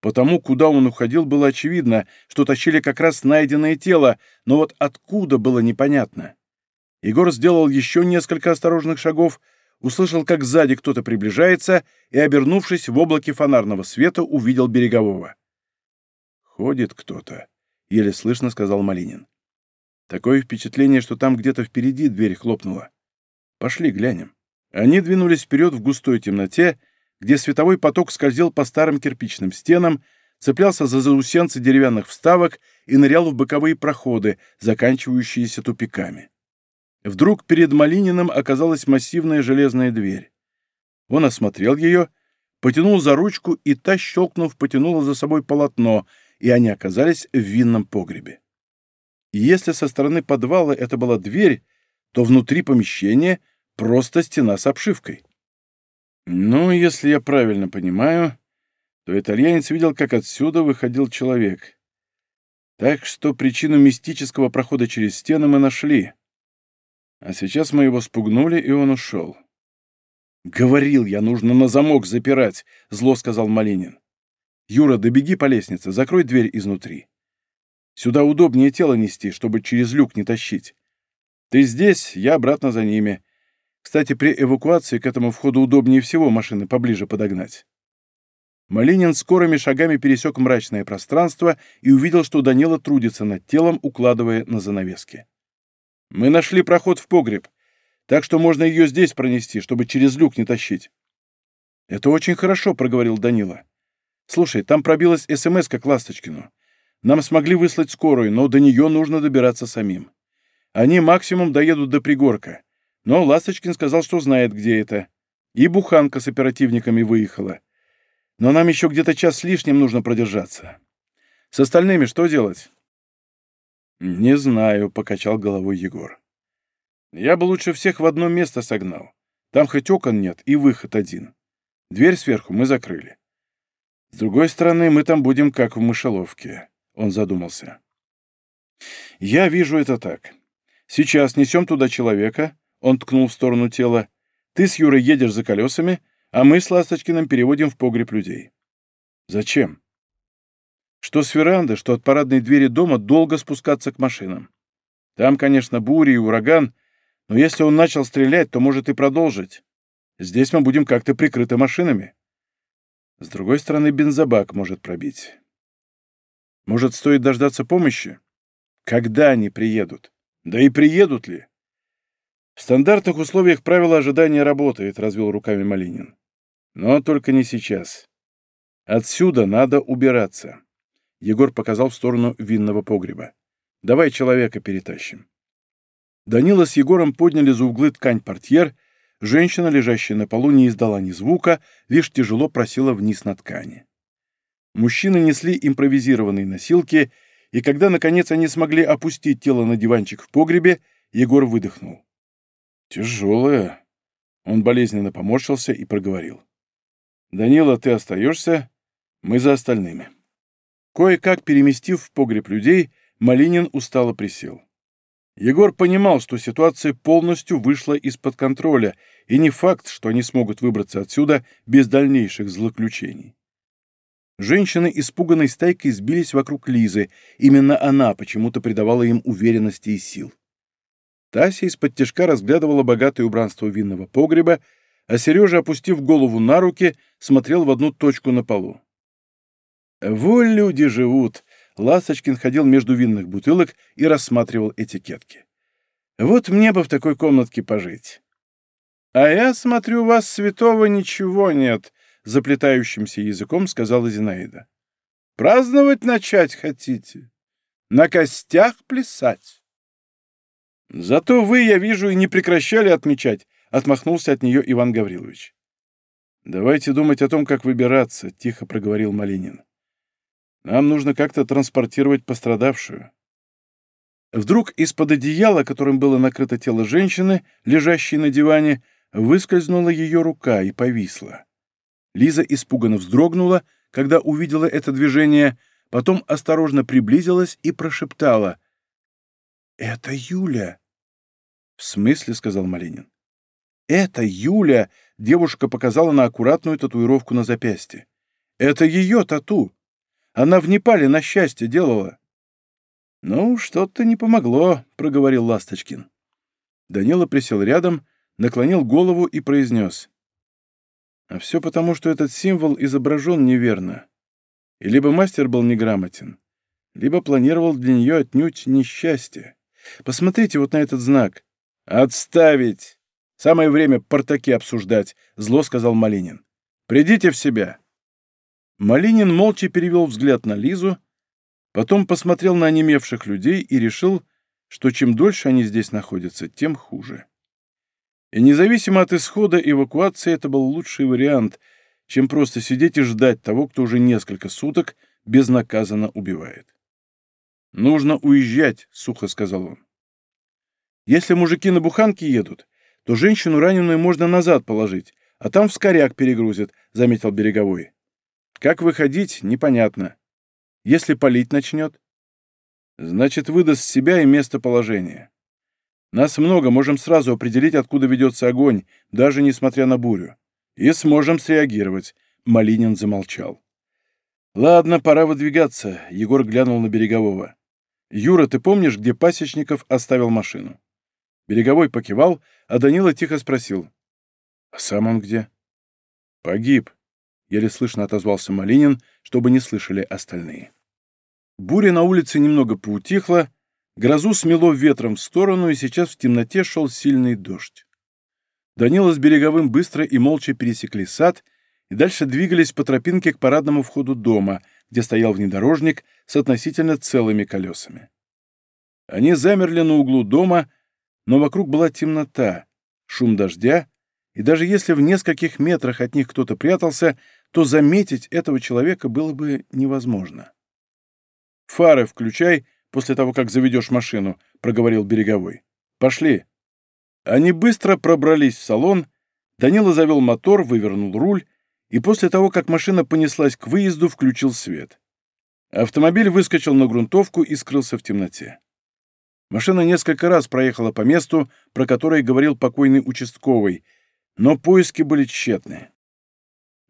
Потому, куда он уходил, было очевидно, что тащили как раз найденное тело, но вот откуда было непонятно. Егор сделал еще несколько осторожных шагов, услышал, как сзади кто-то приближается, и, обернувшись в облаке фонарного света, увидел берегового. «Ходит кто-то», — еле слышно сказал Малинин. «Такое впечатление, что там где-то впереди дверь хлопнула. Пошли, глянем». Они двинулись вперед в густой темноте, где световой поток скользил по старым кирпичным стенам, цеплялся за заусенцы деревянных вставок и нырял в боковые проходы, заканчивающиеся тупиками. Вдруг перед Малининым оказалась массивная железная дверь. Он осмотрел ее, потянул за ручку, и та, щелкнув, потянула за собой полотно, и они оказались в винном погребе. И если со стороны подвала это была дверь, то внутри помещения просто стена с обшивкой. Ну, если я правильно понимаю, то итальянец видел, как отсюда выходил человек. Так что причину мистического прохода через стену мы нашли. А сейчас мы его спугнули, и он ушел. «Говорил я, нужно на замок запирать», — зло сказал Малинин. «Юра, добеги по лестнице, закрой дверь изнутри. Сюда удобнее тело нести, чтобы через люк не тащить. Ты здесь, я обратно за ними. Кстати, при эвакуации к этому входу удобнее всего машины поближе подогнать». Малинин скорыми шагами пересек мрачное пространство и увидел, что Данила трудится над телом, укладывая на занавески. Мы нашли проход в погреб, так что можно ее здесь пронести, чтобы через люк не тащить. Это очень хорошо, проговорил Данила. Слушай, там пробилась СМС к Ласточкину. Нам смогли выслать скорую, но до нее нужно добираться самим. Они максимум доедут до пригорка. Но Ласточкин сказал, что знает, где это. И буханка с оперативниками выехала. Но нам еще где-то час с лишним нужно продержаться. С остальными что делать? «Не знаю», — покачал головой Егор. «Я бы лучше всех в одно место согнал. Там хоть окон нет и выход один. Дверь сверху мы закрыли. С другой стороны, мы там будем как в мышеловке», — он задумался. «Я вижу это так. Сейчас несем туда человека», — он ткнул в сторону тела. «Ты с Юрой едешь за колесами, а мы с Ласточкиным переводим в погреб людей». «Зачем?» Что с веранды, что от парадной двери дома долго спускаться к машинам. Там, конечно, буря и ураган, но если он начал стрелять, то может и продолжить. Здесь мы будем как-то прикрыты машинами. С другой стороны, бензобак может пробить. Может, стоит дождаться помощи? Когда они приедут? Да и приедут ли? В стандартных условиях правило ожидания работает, развел руками Малинин. Но только не сейчас. Отсюда надо убираться. Егор показал в сторону винного погреба. «Давай человека перетащим». Данила с Егором подняли за углы ткань портьер, женщина, лежащая на полу, не издала ни звука, лишь тяжело просила вниз на ткани. Мужчины несли импровизированные носилки, и когда, наконец, они смогли опустить тело на диванчик в погребе, Егор выдохнул. «Тяжелая». Он болезненно поморщился и проговорил. «Данила, ты остаешься, мы за остальными». Кое-как переместив в погреб людей, Малинин устало присел. Егор понимал, что ситуация полностью вышла из-под контроля, и не факт, что они смогут выбраться отсюда без дальнейших злоключений. Женщины, испуганной стайкой, сбились вокруг Лизы. Именно она почему-то придавала им уверенности и сил. Тася из-под тяжка разглядывала богатое убранство винного погреба, а Сережа, опустив голову на руки, смотрел в одну точку на полу. «Во люди живут!» Ласточкин ходил между винных бутылок и рассматривал этикетки. «Вот мне бы в такой комнатке пожить». «А я смотрю, у вас святого ничего нет», — заплетающимся языком сказала Зинаида. «Праздновать начать хотите? На костях плясать?» «Зато вы, я вижу, и не прекращали отмечать», — отмахнулся от нее Иван Гаврилович. «Давайте думать о том, как выбираться», — тихо проговорил Малинин. Нам нужно как-то транспортировать пострадавшую. Вдруг из-под одеяла, которым было накрыто тело женщины, лежащей на диване, выскользнула ее рука и повисла. Лиза испуганно вздрогнула, когда увидела это движение, потом осторожно приблизилась и прошептала. «Это Юля!» «В смысле?» — сказал Малинин. «Это Юля!» — девушка показала на аккуратную татуировку на запястье. «Это ее тату! Она в Непале на счастье делала!» «Ну, что-то не помогло», — проговорил Ласточкин. Данила присел рядом, наклонил голову и произнес. «А все потому, что этот символ изображен неверно. И либо мастер был неграмотен, либо планировал для нее отнюдь несчастье. Посмотрите вот на этот знак. «Отставить! Самое время портаки обсуждать», — зло сказал Малинин. «Придите в себя». Малинин молча перевел взгляд на Лизу, потом посмотрел на онемевших людей и решил, что чем дольше они здесь находятся, тем хуже. И независимо от исхода эвакуации это был лучший вариант, чем просто сидеть и ждать того, кто уже несколько суток безнаказанно убивает. «Нужно уезжать», — сухо сказал он. «Если мужики на буханке едут, то женщину раненую можно назад положить, а там в скоряк перегрузят», — заметил Береговой. «Как выходить, непонятно. Если палить начнет, значит, выдаст себя и местоположение. Нас много, можем сразу определить, откуда ведется огонь, даже несмотря на бурю. И сможем среагировать», — Малинин замолчал. «Ладно, пора выдвигаться», — Егор глянул на Берегового. «Юра, ты помнишь, где Пасечников оставил машину?» Береговой покивал, а Данила тихо спросил. «А сам он где?» «Погиб», — еле слышно отозвался Малинин, чтобы не слышали остальные. Буря на улице немного поутихла, грозу смело ветром в сторону, и сейчас в темноте шел сильный дождь. Данила с Береговым быстро и молча пересекли сад и дальше двигались по тропинке к парадному входу дома, где стоял внедорожник с относительно целыми колесами. Они замерли на углу дома, но вокруг была темнота, шум дождя, и даже если в нескольких метрах от них кто-то прятался, то заметить этого человека было бы невозможно. «Фары включай после того, как заведешь машину», — проговорил Береговой. «Пошли». Они быстро пробрались в салон, Данила завел мотор, вывернул руль, и после того, как машина понеслась к выезду, включил свет. Автомобиль выскочил на грунтовку и скрылся в темноте. Машина несколько раз проехала по месту, про которое говорил покойный участковый, но поиски были тщетны.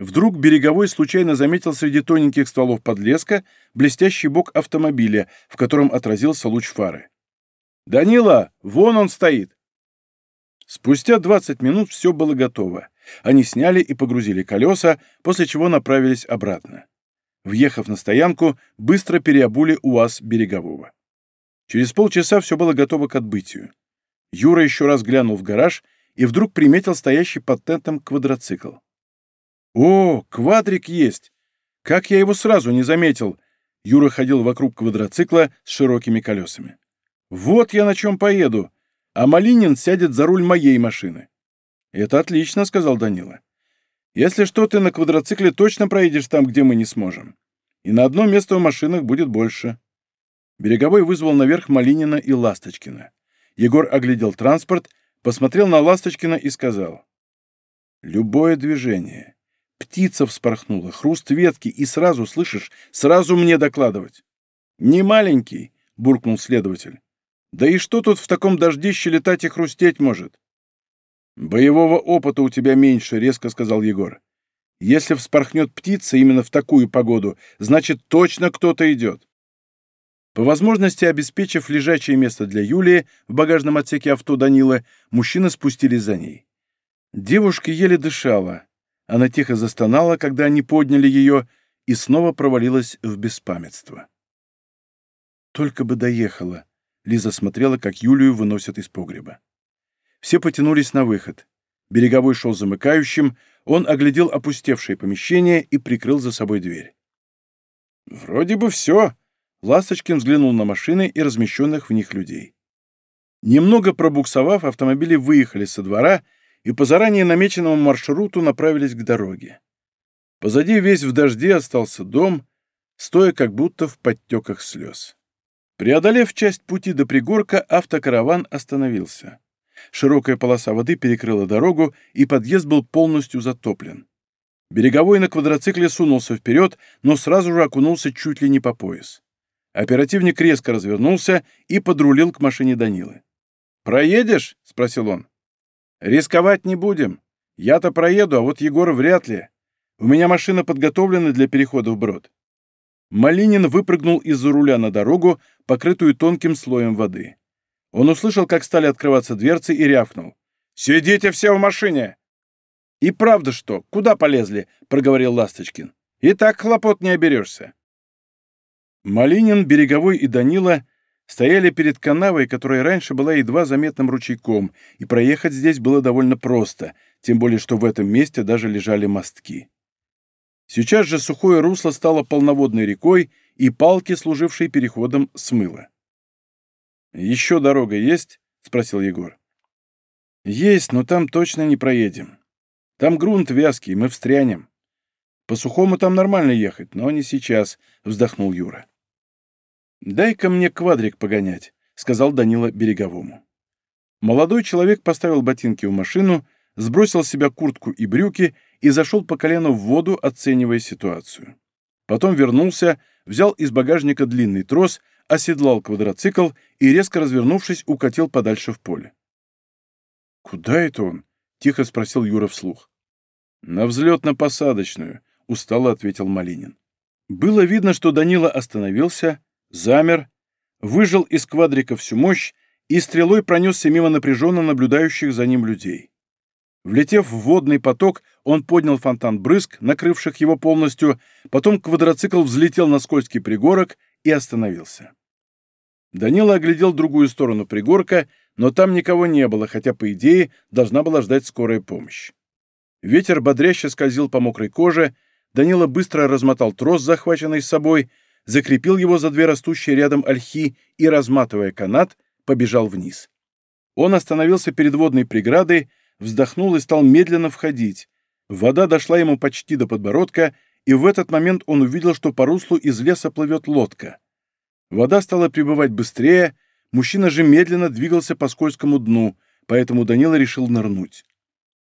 Вдруг Береговой случайно заметил среди тоненьких стволов подлеска блестящий бок автомобиля, в котором отразился луч фары. «Данила, вон он стоит!» Спустя 20 минут все было готово. Они сняли и погрузили колеса, после чего направились обратно въехав на стоянку, быстро переобули УАЗ Берегового. Через полчаса все было готово к отбытию. Юра еще раз глянул в гараж и вдруг приметил стоящий под тентом квадроцикл. «О, квадрик есть! Как я его сразу не заметил!» Юра ходил вокруг квадроцикла с широкими колесами. «Вот я на чем поеду, а Малинин сядет за руль моей машины». «Это отлично», — сказал Данила. Если что, ты на квадроцикле точно проедешь там, где мы не сможем. И на одно место в машинах будет больше». Береговой вызвал наверх Малинина и Ласточкина. Егор оглядел транспорт, посмотрел на Ласточкина и сказал. «Любое движение. Птица вспорхнула, хруст ветки, и сразу, слышишь, сразу мне докладывать». «Не маленький», — буркнул следователь. «Да и что тут в таком дождище летать и хрустеть может?» «Боевого опыта у тебя меньше», — резко сказал Егор. «Если вспорхнет птица именно в такую погоду, значит, точно кто-то идет». По возможности, обеспечив лежачее место для Юлии в багажном отсеке авто Данила, мужчины спустились за ней. Девушка еле дышала. Она тихо застонала, когда они подняли ее, и снова провалилась в беспамятство. «Только бы доехала», — Лиза смотрела, как Юлию выносят из погреба. Все потянулись на выход. Береговой шел замыкающим, он оглядел опустевшее помещение и прикрыл за собой дверь. «Вроде бы все», — Ласточкин взглянул на машины и размещенных в них людей. Немного пробуксовав, автомобили выехали со двора и по заранее намеченному маршруту направились к дороге. Позади весь в дожде остался дом, стоя как будто в подтеках слез. Преодолев часть пути до пригорка, автокараван остановился. Широкая полоса воды перекрыла дорогу, и подъезд был полностью затоплен. Береговой на квадроцикле сунулся вперед, но сразу же окунулся чуть ли не по пояс. Оперативник резко развернулся и подрулил к машине Данилы. «Проедешь?» — спросил он. «Рисковать не будем. Я-то проеду, а вот Егор вряд ли. У меня машина подготовлена для перехода в брод». Малинин выпрыгнул из-за руля на дорогу, покрытую тонким слоем воды. Он услышал, как стали открываться дверцы и рявкнул. «Сидите все в машине!» «И правда что? Куда полезли?» — проговорил Ласточкин. «И так хлопот не оберешься». Малинин, Береговой и Данила стояли перед канавой, которая раньше была едва заметным ручейком, и проехать здесь было довольно просто, тем более что в этом месте даже лежали мостки. Сейчас же сухое русло стало полноводной рекой, и палки, служившие переходом, смыло. «Еще дорога есть?» — спросил Егор. «Есть, но там точно не проедем. Там грунт вязкий, мы встрянем. По сухому там нормально ехать, но не сейчас», — вздохнул Юра. «Дай-ка мне квадрик погонять», — сказал Данила Береговому. Молодой человек поставил ботинки в машину, сбросил с себя куртку и брюки и зашел по колено в воду, оценивая ситуацию. Потом вернулся, взял из багажника длинный трос, оседлал квадроцикл и, резко развернувшись, укатил подальше в поле. «Куда это он?» — тихо спросил Юра вслух. «На взлетно-посадочную», — устало ответил Малинин. Было видно, что Данила остановился, замер, выжил из квадрика всю мощь и стрелой пронесся мимо напряженно наблюдающих за ним людей. Влетев в водный поток, он поднял фонтан брызг, накрывших его полностью, потом квадроцикл взлетел на скользкий пригорок и остановился. Данила оглядел другую сторону пригорка, но там никого не было, хотя, по идее, должна была ждать скорая помощь. Ветер бодряще скользил по мокрой коже, Данила быстро размотал трос, захваченный с собой, закрепил его за две растущие рядом ольхи и, разматывая канат, побежал вниз. Он остановился перед водной преградой, вздохнул и стал медленно входить. Вода дошла ему почти до подбородка, и в этот момент он увидел, что по руслу из леса плывет лодка. Вода стала прибывать быстрее, мужчина же медленно двигался по скользкому дну, поэтому Данила решил нырнуть.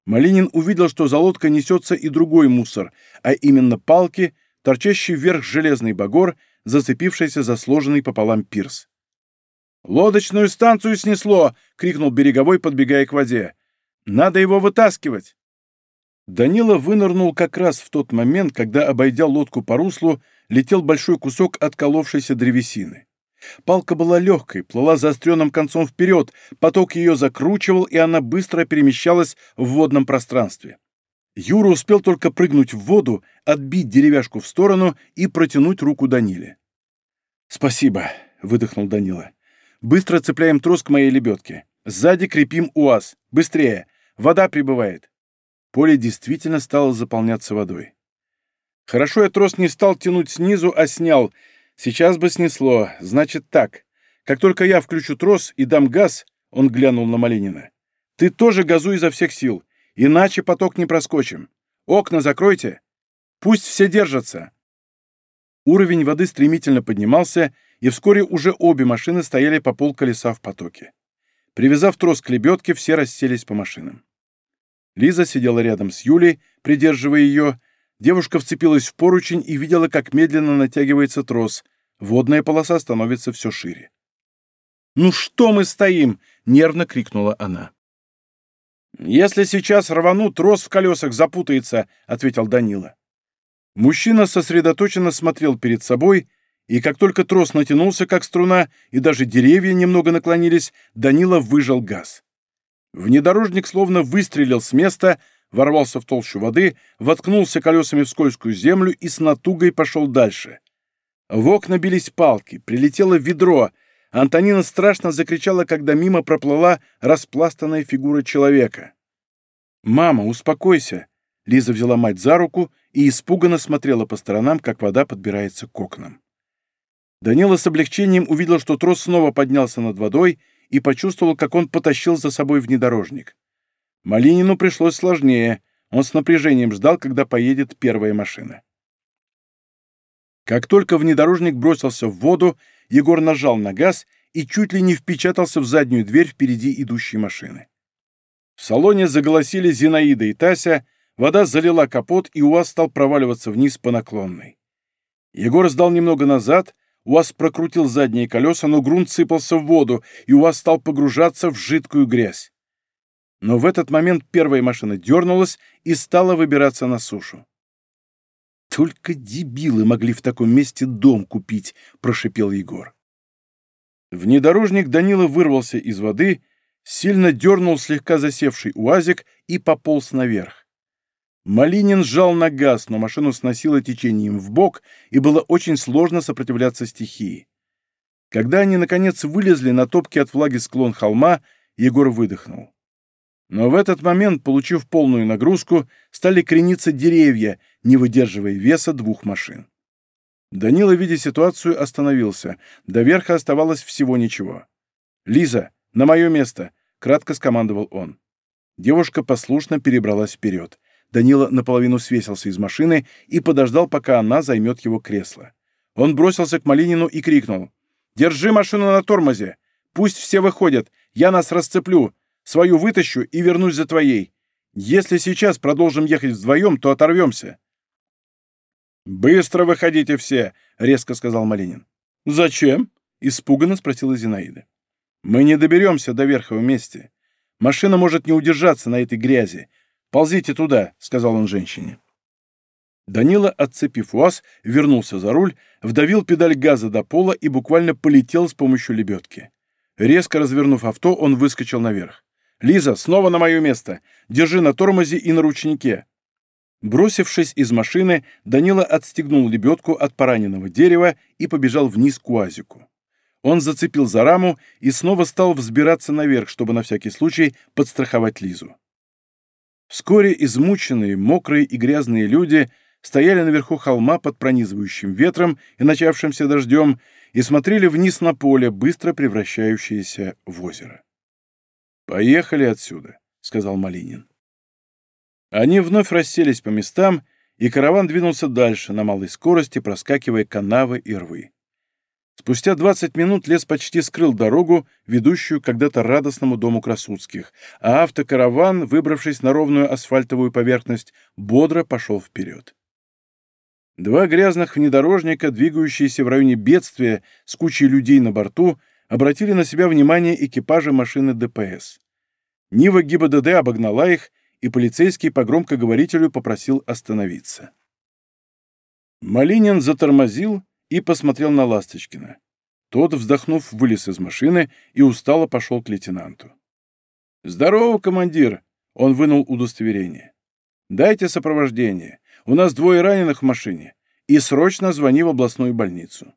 Малинин увидел, что за лодкой несется и другой мусор, а именно палки, торчащий вверх железный багор, зацепившийся за сложенный пополам пирс. «Лодочную станцию снесло!» — крикнул береговой, подбегая к воде. «Надо его вытаскивать!» Данила вынырнул как раз в тот момент, когда, обойдя лодку по руслу, летел большой кусок отколовшейся древесины. Палка была легкой, плыла заостренным концом вперед, поток ее закручивал, и она быстро перемещалась в водном пространстве. Юра успел только прыгнуть в воду, отбить деревяшку в сторону и протянуть руку Даниле. «Спасибо», — выдохнул Данила. «Быстро цепляем трос к моей лебедке. Сзади крепим УАЗ. Быстрее. Вода прибывает». Поле действительно стало заполняться водой. Хорошо я трос не стал тянуть снизу, а снял. Сейчас бы снесло. Значит так. Как только я включу трос и дам газ, он глянул на Малинина, ты тоже газуй изо всех сил. Иначе поток не проскочим. Окна закройте. Пусть все держатся. Уровень воды стремительно поднимался, и вскоре уже обе машины стояли по пол колеса в потоке. Привязав трос к лебедке, все расселись по машинам. Лиза сидела рядом с Юлей, придерживая ее. Девушка вцепилась в поручень и видела, как медленно натягивается трос. Водная полоса становится все шире. «Ну что мы стоим?» — нервно крикнула она. «Если сейчас рвану, трос в колесах запутается», — ответил Данила. Мужчина сосредоточенно смотрел перед собой, и как только трос натянулся, как струна, и даже деревья немного наклонились, Данила выжал газ. Внедорожник словно выстрелил с места, ворвался в толщу воды, воткнулся колесами в скользкую землю и с натугой пошел дальше. В окна бились палки, прилетело ведро — Антонина страшно закричала, когда мимо проплыла распластанная фигура человека. «Мама, успокойся!» Лиза взяла мать за руку и испуганно смотрела по сторонам, как вода подбирается к окнам. Данила с облегчением увидел, что трос снова поднялся над водой и почувствовал, как он потащил за собой внедорожник. Малинину пришлось сложнее, он с напряжением ждал, когда поедет первая машина. Как только внедорожник бросился в воду, Егор нажал на газ и чуть ли не впечатался в заднюю дверь впереди идущей машины. В салоне заголосили Зинаида и Тася, вода залила капот, и УАЗ стал проваливаться вниз по наклонной. Егор сдал немного назад, УАЗ прокрутил задние колеса, но грунт сыпался в воду, и УАЗ стал погружаться в жидкую грязь. Но в этот момент первая машина дернулась и стала выбираться на сушу. «Только дебилы могли в таком месте дом купить», — прошипел Егор. Внедорожник Данила вырвался из воды, сильно дернул слегка засевший уазик и пополз наверх. Малинин сжал на газ, но машину сносило течением в бок, и было очень сложно сопротивляться стихии. Когда они, наконец, вылезли на топкий от влаги склон холма, Егор выдохнул. Но в этот момент, получив полную нагрузку, стали крениться деревья, не выдерживая веса двух машин. Данила, видя ситуацию, остановился. До верха оставалось всего ничего. «Лиза, на мое место!» — кратко скомандовал он. Девушка послушно перебралась вперед. Данила наполовину свесился из машины и подождал, пока она займет его кресло. Он бросился к Малинину и крикнул. «Держи машину на тормозе! Пусть все выходят! Я нас расцеплю! Свою вытащу и вернусь за твоей. Если сейчас продолжим ехать вдвоем, то оторвемся». «Быстро выходите все!» — резко сказал Малинин. «Зачем?» — испуганно спросила Зинаида. «Мы не доберемся до верха вместе. Машина может не удержаться на этой грязи. Ползите туда», — сказал он женщине. Данила, отцепив УАЗ, вернулся за руль, вдавил педаль газа до пола и буквально полетел с помощью лебедки. Резко развернув авто, он выскочил наверх. «Лиза, снова на мое место! Держи на тормозе и на ручнике!» Бросившись из машины, Данила отстегнул лебедку от пораненного дерева и побежал вниз к уазику. Он зацепил за раму и снова стал взбираться наверх, чтобы на всякий случай подстраховать Лизу. Вскоре измученные, мокрые и грязные люди стояли наверху холма под пронизывающим ветром и начавшимся дождем и смотрели вниз на поле, быстро превращающееся в озеро. «Поехали отсюда», — сказал Малинин. Они вновь расселись по местам, и караван двинулся дальше, на малой скорости, проскакивая канавы и рвы. Спустя 20 минут лес почти скрыл дорогу, ведущую когда-то радостному дому Красудских, а автокараван, выбравшись на ровную асфальтовую поверхность, бодро пошел вперед. Два грязных внедорожника, двигающиеся в районе бедствия с кучей людей на борту, обратили на себя внимание экипажа машины ДПС. Нива ГИБДД обогнала их, и полицейский по громкоговорителю попросил остановиться. Малинин затормозил и посмотрел на Ласточкина. Тот, вздохнув, вылез из машины и устало пошел к лейтенанту. «Здорово, командир!» — он вынул удостоверение. «Дайте сопровождение. У нас двое раненых в машине. И срочно звони в областную больницу».